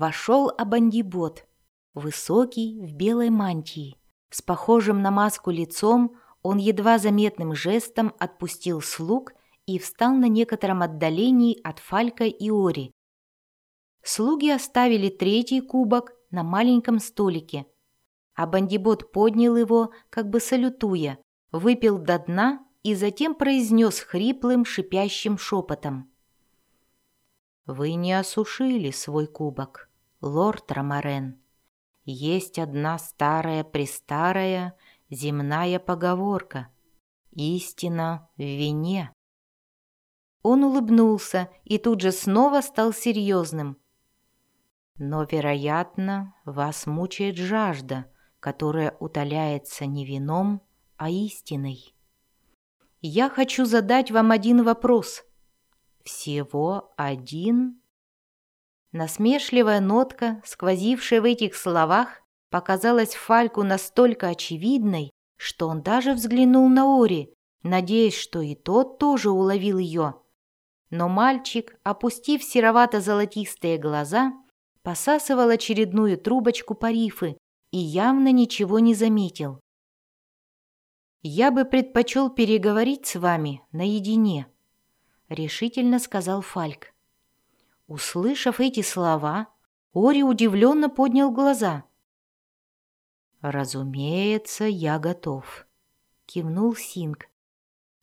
вошел Абандибот, высокий, в белой мантии. С похожим на маску лицом он едва заметным жестом отпустил слуг и встал на некотором отдалении от Фалька и Ори. Слуги оставили третий кубок на маленьком столике, а бандибот поднял его, как бы салютуя, выпил до дна и затем произнес хриплым, шипящим шепотом. «Вы не осушили свой кубок, лорд Ромарен. Есть одна старая-престарая земная поговорка. Истина в вине». Он улыбнулся и тут же снова стал серьезным. «Но, вероятно, вас мучает жажда, которая утоляется не вином, а истиной. Я хочу задать вам один вопрос. Всего один?» Насмешливая нотка, сквозившая в этих словах, показалась Фальку настолько очевидной, что он даже взглянул на Ори, надеясь, что и тот тоже уловил ее. Но мальчик, опустив серовато-золотистые глаза, посасывал очередную трубочку парифы и явно ничего не заметил. «Я бы предпочел переговорить с вами наедине», — решительно сказал Фальк. Услышав эти слова, Ори удивленно поднял глаза. «Разумеется, я готов», — кивнул Синг.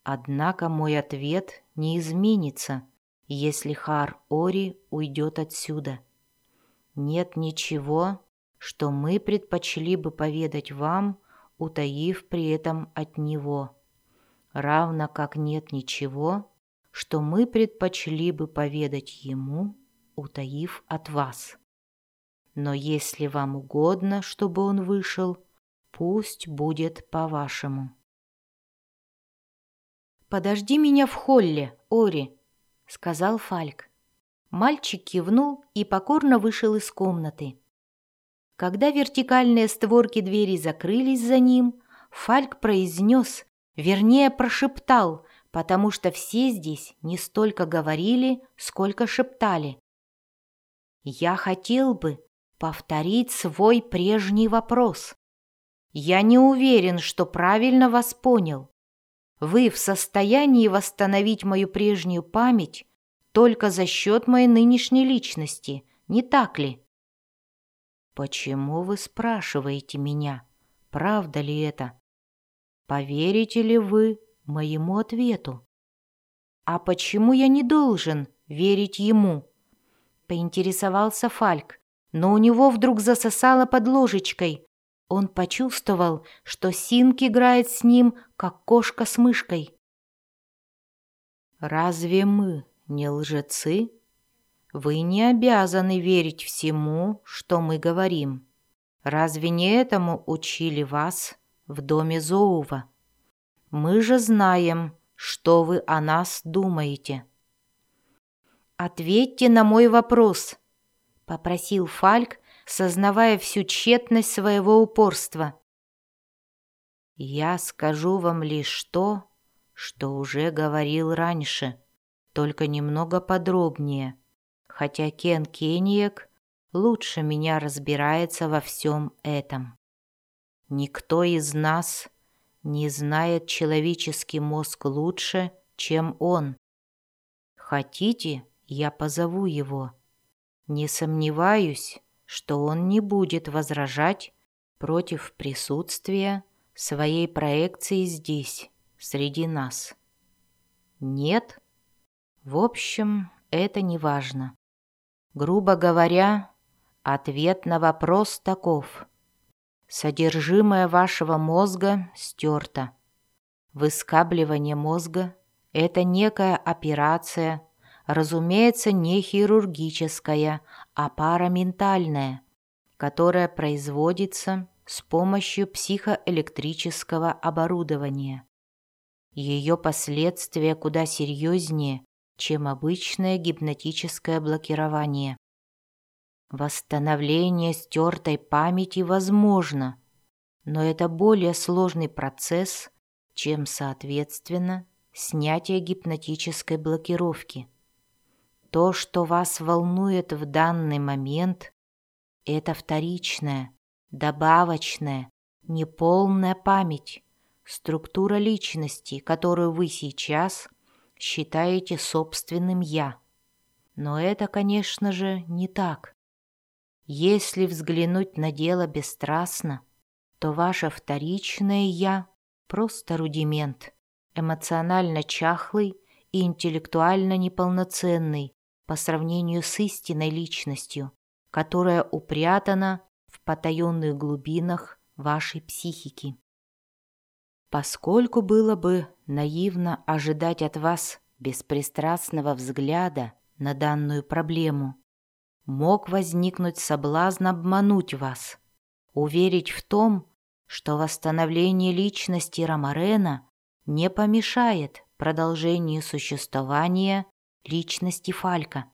Однако мой ответ не изменится, если Хар Ори уйдет отсюда. Нет ничего, что мы предпочли бы поведать вам, утаив при этом от него. Равно как нет ничего, что мы предпочли бы поведать ему, утаив от вас. Но если вам угодно, чтобы он вышел, пусть будет по-вашему. «Подожди меня в холле, Ори», — сказал Фальк. Мальчик кивнул и покорно вышел из комнаты. Когда вертикальные створки двери закрылись за ним, Фальк произнес, вернее прошептал, потому что все здесь не столько говорили, сколько шептали. «Я хотел бы повторить свой прежний вопрос. Я не уверен, что правильно вас понял. Вы в состоянии восстановить мою прежнюю память только за счет моей нынешней личности, не так ли? Почему вы спрашиваете меня, правда ли это? Поверите ли вы моему ответу? А почему я не должен верить ему? Поинтересовался Фальк, но у него вдруг засосало под ложечкой, он почувствовал, что Синк играет с ним, как кошка с мышкой. «Разве мы не лжецы? Вы не обязаны верить всему, что мы говорим. Разве не этому учили вас в доме Зоува? Мы же знаем, что вы о нас думаете». «Ответьте на мой вопрос», — попросил Фальк, сознавая всю тщетность своего упорства. «Я скажу вам лишь то, что уже говорил раньше, только немного подробнее, хотя Кен Кениек лучше меня разбирается во всем этом. Никто из нас не знает человеческий мозг лучше, чем он. Хотите, я позову его? Не сомневаюсь, что он не будет возражать против присутствия своей проекции здесь, среди нас. Нет? В общем, это не важно. Грубо говоря, ответ на вопрос таков. Содержимое вашего мозга стерто. Выскабливание мозга – это некая операция, разумеется, не хирургическая, а параментальная, которая производится с помощью психоэлектрического оборудования. Ее последствия куда серьезнее, чем обычное гипнотическое блокирование. Восстановление стертой памяти возможно, но это более сложный процесс, чем, соответственно, снятие гипнотической блокировки. То, что вас волнует в данный момент, Это вторичная, добавочная, неполная память, структура личности, которую вы сейчас считаете собственным «я». Но это, конечно же, не так. Если взглянуть на дело бесстрастно, то ваше вторичное «я» — просто рудимент, эмоционально чахлый и интеллектуально неполноценный по сравнению с истинной личностью, которая упрятана в потаенных глубинах вашей психики. Поскольку было бы наивно ожидать от вас беспристрастного взгляда на данную проблему, мог возникнуть соблазн обмануть вас, уверить в том, что восстановление личности Ромарена не помешает продолжению существования личности Фалька.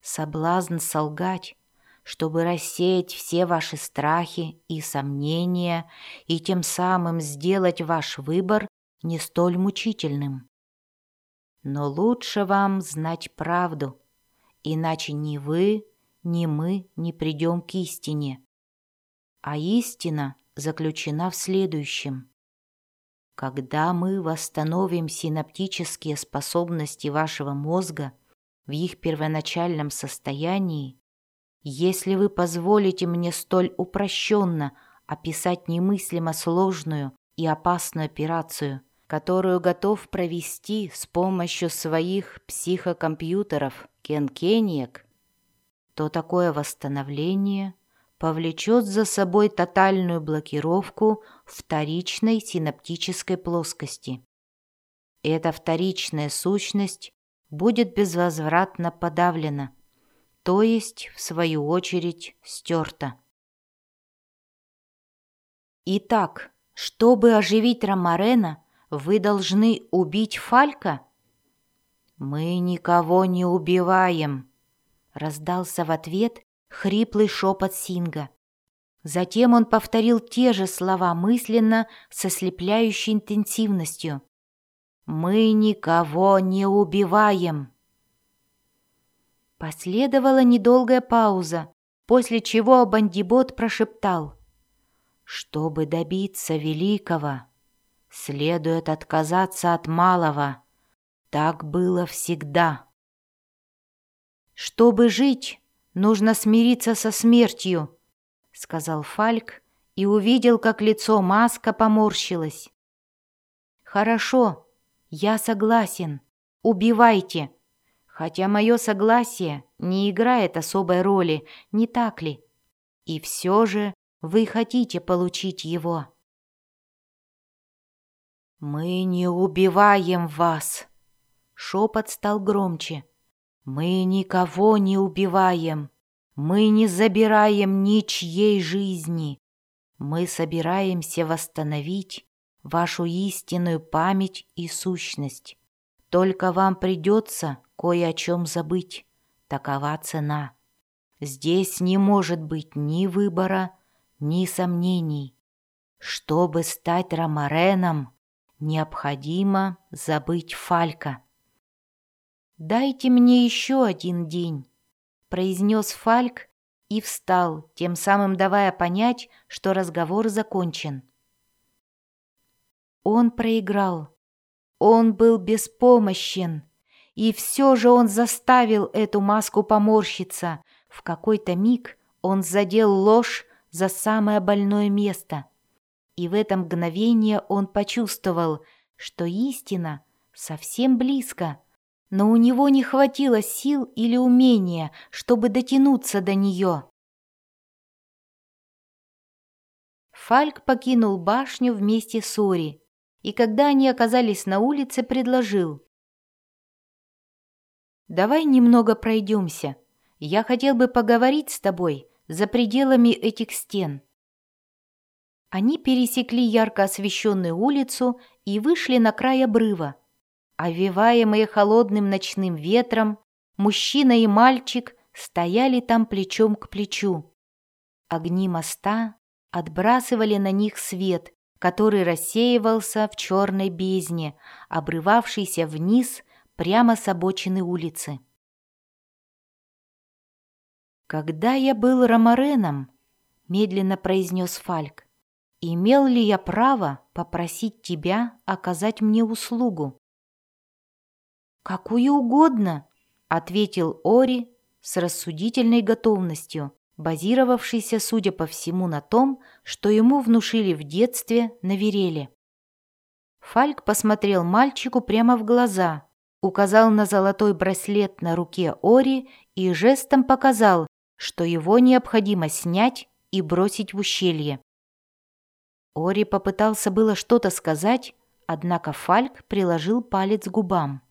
Соблазн солгать, чтобы рассеять все ваши страхи и сомнения и тем самым сделать ваш выбор не столь мучительным. Но лучше вам знать правду, иначе ни вы, ни мы не придем к истине. А истина заключена в следующем. Когда мы восстановим синаптические способности вашего мозга в их первоначальном состоянии, если вы позволите мне столь упрощенно описать немыслимо сложную и опасную операцию – которую готов провести с помощью своих психокомпьютеров Кенкениек, то такое восстановление повлечет за собой тотальную блокировку вторичной синаптической плоскости. Эта вторичная сущность будет безвозвратно подавлена, то есть, в свою очередь, стерта. Итак, чтобы оживить Ромарена, вы должны убить Фалька?» «Мы никого не убиваем», — раздался в ответ хриплый шепот Синга. Затем он повторил те же слова мысленно со слепляющей интенсивностью. «Мы никого не убиваем». Последовала недолгая пауза, после чего бандибот прошептал. «Чтобы добиться великого...» Следует отказаться от малого. Так было всегда. «Чтобы жить, нужно смириться со смертью», — сказал Фальк и увидел, как лицо Маска поморщилось. «Хорошо, я согласен. Убивайте. Хотя мое согласие не играет особой роли, не так ли? И все же вы хотите получить его». «Мы не убиваем вас!» Шепот стал громче. «Мы никого не убиваем. Мы не забираем ничьей жизни. Мы собираемся восстановить вашу истинную память и сущность. Только вам придется кое о чем забыть. Такова цена. Здесь не может быть ни выбора, ни сомнений. Чтобы стать Ромареном, Необходимо забыть Фалька. «Дайте мне еще один день», — произнес Фальк и встал, тем самым давая понять, что разговор закончен. Он проиграл. Он был беспомощен. И все же он заставил эту маску поморщиться. В какой-то миг он задел ложь за самое больное место — и в это мгновение он почувствовал, что истина совсем близко, но у него не хватило сил или умения, чтобы дотянуться до нее. Фальк покинул башню вместе с Ори, и когда они оказались на улице, предложил. «Давай немного пройдемся. Я хотел бы поговорить с тобой за пределами этих стен». Они пересекли ярко освещенную улицу и вышли на край обрыва. Овиваемые холодным ночным ветром, мужчина и мальчик стояли там плечом к плечу. Огни моста отбрасывали на них свет, который рассеивался в черной бездне, обрывавшейся вниз прямо с обочины улицы. «Когда я был Ромареном», — медленно произнес Фальк, «имел ли я право попросить тебя оказать мне услугу?» «Какую угодно», — ответил Ори с рассудительной готовностью, базировавшейся, судя по всему, на том, что ему внушили в детстве на вереле. Фальк посмотрел мальчику прямо в глаза, указал на золотой браслет на руке Ори и жестом показал, что его необходимо снять и бросить в ущелье. Ори попытался было что-то сказать, однако Фальк приложил палец к губам.